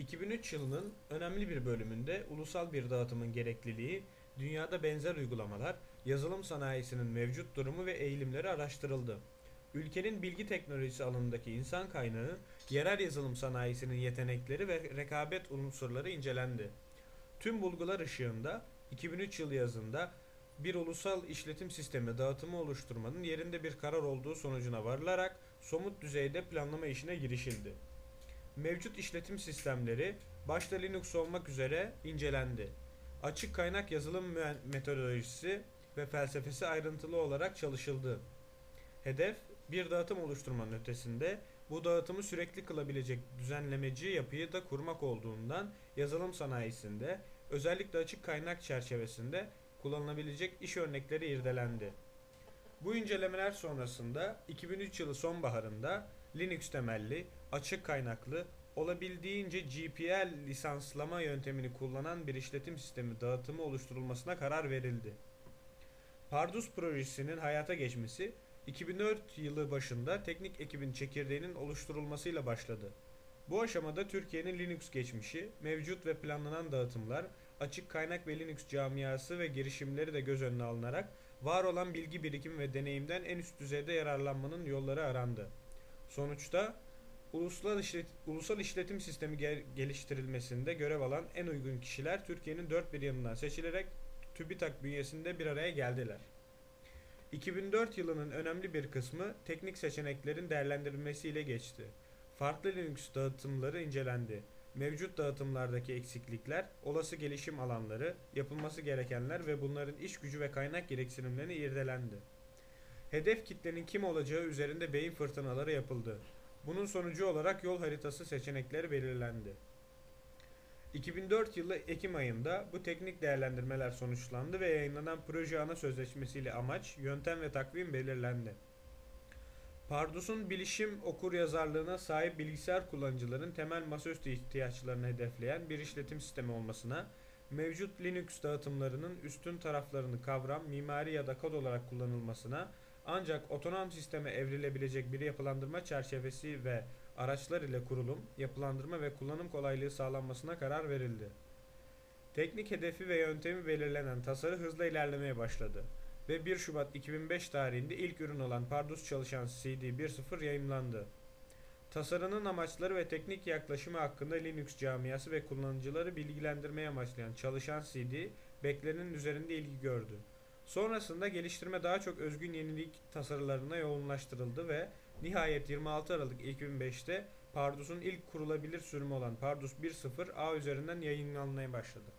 2003 yılının önemli bir bölümünde ulusal bir dağıtımın gerekliliği, dünyada benzer uygulamalar, yazılım sanayisinin mevcut durumu ve eğilimleri araştırıldı. Ülkenin bilgi teknolojisi alanındaki insan kaynağı, yerel yazılım sanayisinin yetenekleri ve rekabet unsurları incelendi. Tüm bulgular ışığında 2003 yılı yazında bir ulusal işletim sistemi dağıtımı oluşturmanın yerinde bir karar olduğu sonucuna varılarak somut düzeyde planlama işine girişildi. Mevcut işletim sistemleri başta Linux olmak üzere incelendi. Açık kaynak yazılım metodolojisi ve felsefesi ayrıntılı olarak çalışıldı. Hedef bir dağıtım oluşturmanın ötesinde bu dağıtımı sürekli kılabilecek düzenlemeci yapıyı da kurmak olduğundan yazılım sanayisinde özellikle açık kaynak çerçevesinde kullanılabilecek iş örnekleri irdelendi. Bu incelemeler sonrasında 2003 yılı sonbaharında Linux temelli, açık kaynaklı, olabildiğince GPL lisanslama yöntemini kullanan bir işletim sistemi dağıtımı oluşturulmasına karar verildi. Pardus projesinin hayata geçmesi 2004 yılı başında teknik ekibin çekirdeğinin oluşturulmasıyla başladı. Bu aşamada Türkiye'nin Linux geçmişi, mevcut ve planlanan dağıtımlar, açık kaynak ve Linux camiası ve girişimleri de göz önüne alınarak var olan bilgi birikimi ve deneyimden en üst düzeyde yararlanmanın yolları arandı. Sonuçta ulusal, işlet, ulusal işletim sistemi gel- geliştirilmesinde görev alan en uygun kişiler Türkiye'nin dört bir yanından seçilerek TÜBİTAK bünyesinde bir araya geldiler. 2004 yılının önemli bir kısmı teknik seçeneklerin değerlendirilmesiyle geçti. Farklı Linux dağıtımları incelendi. Mevcut dağıtımlardaki eksiklikler, olası gelişim alanları, yapılması gerekenler ve bunların iş gücü ve kaynak gereksinimlerini irdelendi. Hedef kitlenin kim olacağı üzerinde beyin fırtınaları yapıldı. Bunun sonucu olarak yol haritası seçenekleri belirlendi. 2004 yılı Ekim ayında bu teknik değerlendirmeler sonuçlandı ve yayınlanan proje ana sözleşmesiyle amaç, yöntem ve takvim belirlendi. Pardus'un bilişim okur yazarlığına sahip bilgisayar kullanıcıların temel masaüstü ihtiyaçlarını hedefleyen bir işletim sistemi olmasına, mevcut Linux dağıtımlarının üstün taraflarını kavram, mimari ya da kod olarak kullanılmasına, ancak otonom sisteme evrilebilecek bir yapılandırma çerçevesi ve araçlar ile kurulum, yapılandırma ve kullanım kolaylığı sağlanmasına karar verildi. Teknik hedefi ve yöntemi belirlenen tasarı hızla ilerlemeye başladı ve 1 Şubat 2005 tarihinde ilk ürün olan Pardus çalışan CD 1.0 yayımlandı. Tasarının amaçları ve teknik yaklaşımı hakkında Linux camiası ve kullanıcıları bilgilendirmeye amaçlayan çalışan CD, beklenenin üzerinde ilgi gördü. Sonrasında geliştirme daha çok özgün yenilik tasarılarına yoğunlaştırıldı ve nihayet 26 Aralık 2005'te Pardus'un ilk kurulabilir sürümü olan Pardus 1.0 A üzerinden yayınlanmaya başladı.